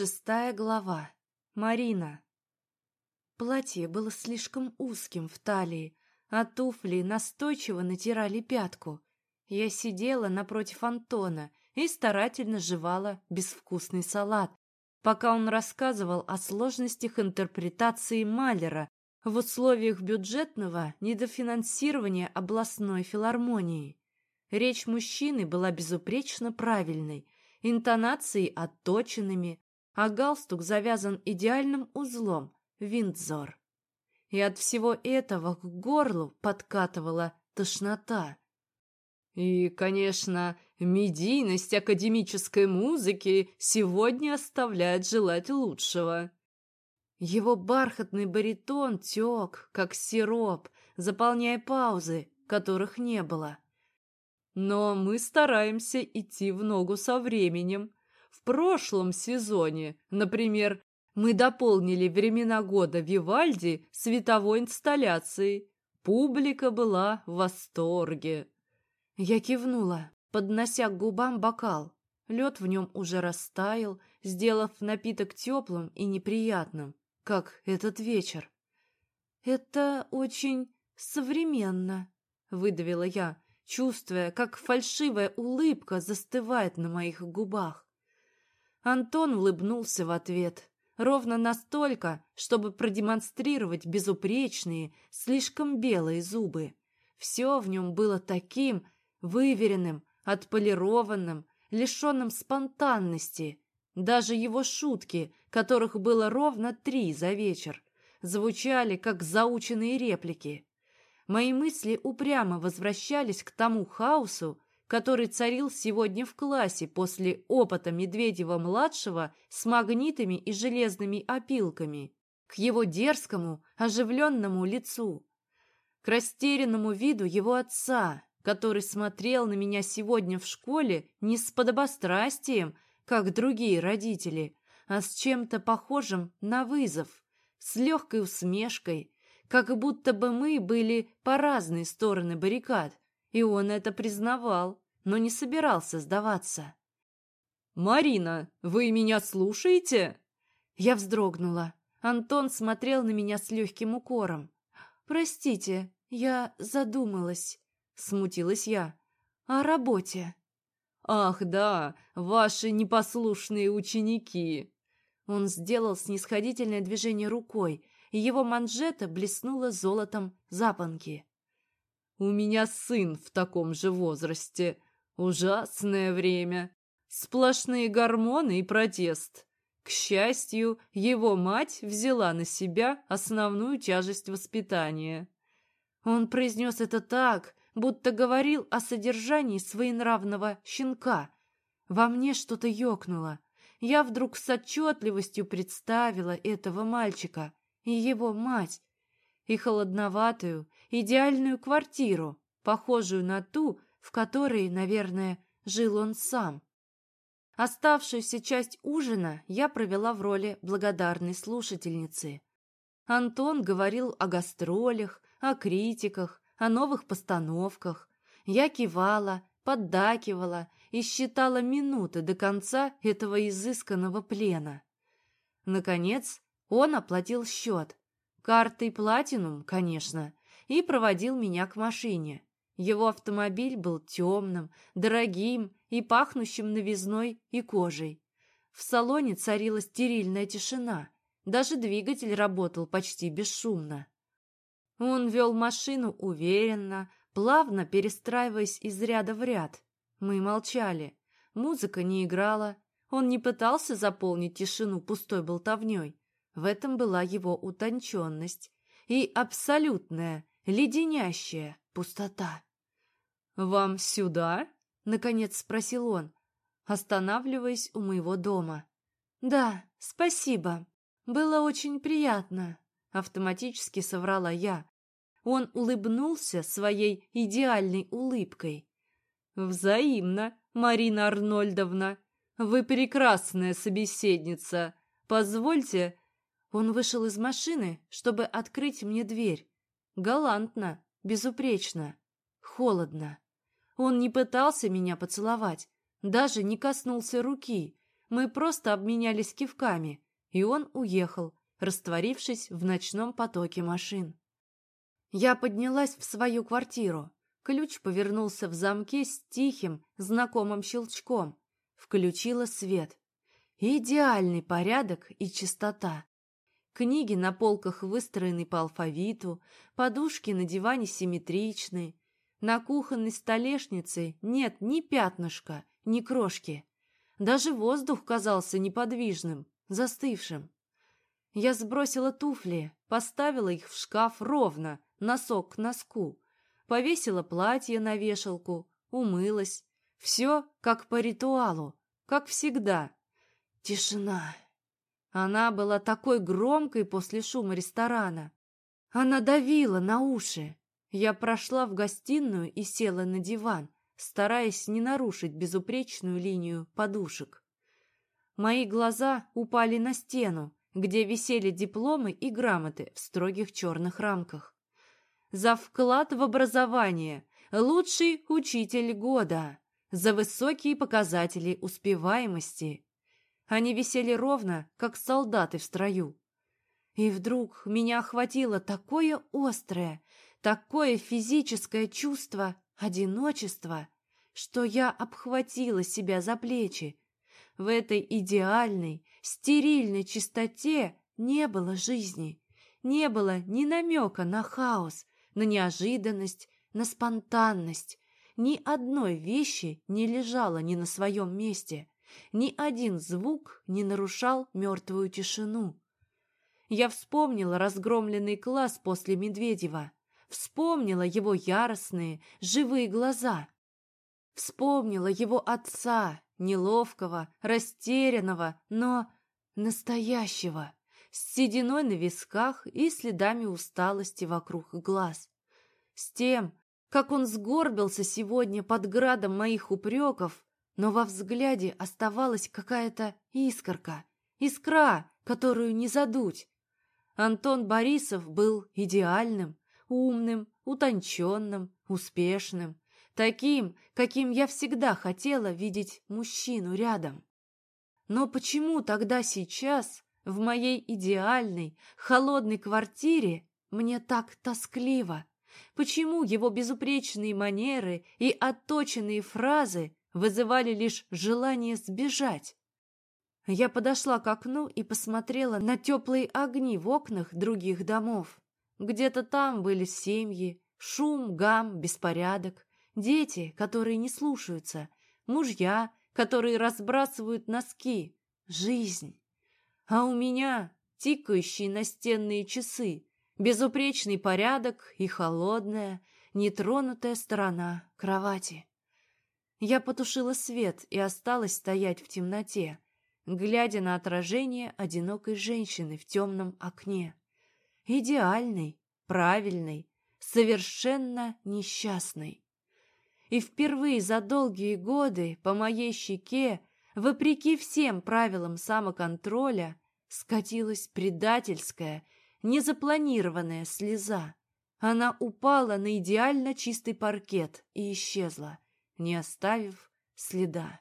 Шестая глава. Марина. Платье было слишком узким в талии, а туфли настойчиво натирали пятку. Я сидела напротив Антона и старательно жевала безвкусный салат, пока он рассказывал о сложностях интерпретации Малера в условиях бюджетного недофинансирования областной филармонии. Речь мужчины была безупречно правильной, интонации отточенными, а галстук завязан идеальным узлом, виндзор. И от всего этого к горлу подкатывала тошнота. И, конечно, медийность академической музыки сегодня оставляет желать лучшего. Его бархатный баритон тек, как сироп, заполняя паузы, которых не было. Но мы стараемся идти в ногу со временем. В прошлом сезоне, например, мы дополнили времена года Вивальди световой инсталляцией. Публика была в восторге. Я кивнула, поднося к губам бокал. Лед в нем уже растаял, сделав напиток теплым и неприятным, как этот вечер. «Это очень современно», — выдавила я, чувствуя, как фальшивая улыбка застывает на моих губах. Антон улыбнулся в ответ, ровно настолько, чтобы продемонстрировать безупречные, слишком белые зубы. Все в нем было таким выверенным, отполированным, лишенным спонтанности. Даже его шутки, которых было ровно три за вечер, звучали как заученные реплики. Мои мысли упрямо возвращались к тому хаосу, который царил сегодня в классе после опыта Медведева-младшего с магнитами и железными опилками, к его дерзкому, оживленному лицу, к растерянному виду его отца, который смотрел на меня сегодня в школе не с подобострастием, как другие родители, а с чем-то похожим на вызов, с легкой усмешкой, как будто бы мы были по разные стороны баррикад, и он это признавал, но не собирался сдаваться. «Марина, вы меня слушаете?» Я вздрогнула. Антон смотрел на меня с легким укором. «Простите, я задумалась», — смутилась я. «О работе». «Ах, да, ваши непослушные ученики!» Он сделал снисходительное движение рукой, и его манжета блеснула золотом запонки. «У меня сын в таком же возрасте. Ужасное время. Сплошные гормоны и протест. К счастью, его мать взяла на себя основную тяжесть воспитания». Он произнес это так, будто говорил о содержании своенравного щенка. Во мне что-то ёкнуло. Я вдруг с отчетливостью представила этого мальчика, и его мать, и холодноватую, идеальную квартиру, похожую на ту, в которой, наверное, жил он сам. Оставшуюся часть ужина я провела в роли благодарной слушательницы. Антон говорил о гастролях, о критиках, о новых постановках. Я кивала, поддакивала и считала минуты до конца этого изысканного плена. Наконец, он оплатил счет. Картой платинум, конечно, и проводил меня к машине. Его автомобиль был темным, дорогим и пахнущим новизной и кожей. В салоне царила стерильная тишина. Даже двигатель работал почти бесшумно. Он вел машину уверенно, плавно перестраиваясь из ряда в ряд. Мы молчали. Музыка не играла. Он не пытался заполнить тишину пустой болтовней. В этом была его утонченность и абсолютная, леденящая пустота. «Вам сюда?» — наконец спросил он, останавливаясь у моего дома. «Да, спасибо. Было очень приятно», — автоматически соврала я. Он улыбнулся своей идеальной улыбкой. «Взаимно, Марина Арнольдовна. Вы прекрасная собеседница. Позвольте он вышел из машины, чтобы открыть мне дверь. Галантно, безупречно, холодно. Он не пытался меня поцеловать, даже не коснулся руки, Мы просто обменялись кивками, и он уехал, растворившись в ночном потоке машин. Я поднялась в свою квартиру. Ключ повернулся в замке с тихим, знакомым щелчком. Включила свет. Идеальный порядок и чистота. Книги на полках выстроены по алфавиту, подушки на диване симметричны. На кухонной столешнице нет ни пятнышка, ни крошки. Даже воздух казался неподвижным, застывшим. Я сбросила туфли, поставила их в шкаф ровно, носок к носку, повесила платье на вешалку, умылась. Все как по ритуалу, как всегда. Тишина. Она была такой громкой после шума ресторана. Она давила на уши. Я прошла в гостиную и села на диван, стараясь не нарушить безупречную линию подушек. Мои глаза упали на стену, где висели дипломы и грамоты в строгих черных рамках. За вклад в образование лучший учитель года, за высокие показатели успеваемости. Они висели ровно, как солдаты в строю. И вдруг меня охватило такое острое, такое физическое чувство одиночества, что я обхватила себя за плечи. В этой идеальной, стерильной чистоте не было жизни, не было ни намека на хаос, на неожиданность, на спонтанность. Ни одной вещи не лежало ни на своем месте, ни один звук не нарушал мертвую тишину. Я вспомнила разгромленный класс после Медведева, вспомнила его яростные, живые глаза, вспомнила его отца, неловкого, растерянного, но настоящего, с сединой на висках и следами усталости вокруг глаз. С тем, как он сгорбился сегодня под градом моих упреков, но во взгляде оставалась какая-то искорка, искра, которую не задуть. Антон Борисов был идеальным, умным, утонченным, успешным, таким, каким я всегда хотела видеть мужчину рядом. Но почему тогда сейчас, в моей идеальной, холодной квартире, мне так тоскливо? Почему его безупречные манеры и отточенные фразы вызывали лишь желание сбежать? Я подошла к окну и посмотрела на теплые огни в окнах других домов. Где-то там были семьи, шум, гам, беспорядок. Дети, которые не слушаются, мужья, которые разбрасывают носки, жизнь. А у меня тикающие настенные часы, безупречный порядок и холодная, нетронутая сторона кровати. Я потушила свет и осталась стоять в темноте, глядя на отражение одинокой женщины в темном окне. Идеальной, правильной, совершенно несчастной и впервые за долгие годы по моей щеке, вопреки всем правилам самоконтроля, скатилась предательская, незапланированная слеза. Она упала на идеально чистый паркет и исчезла, не оставив следа.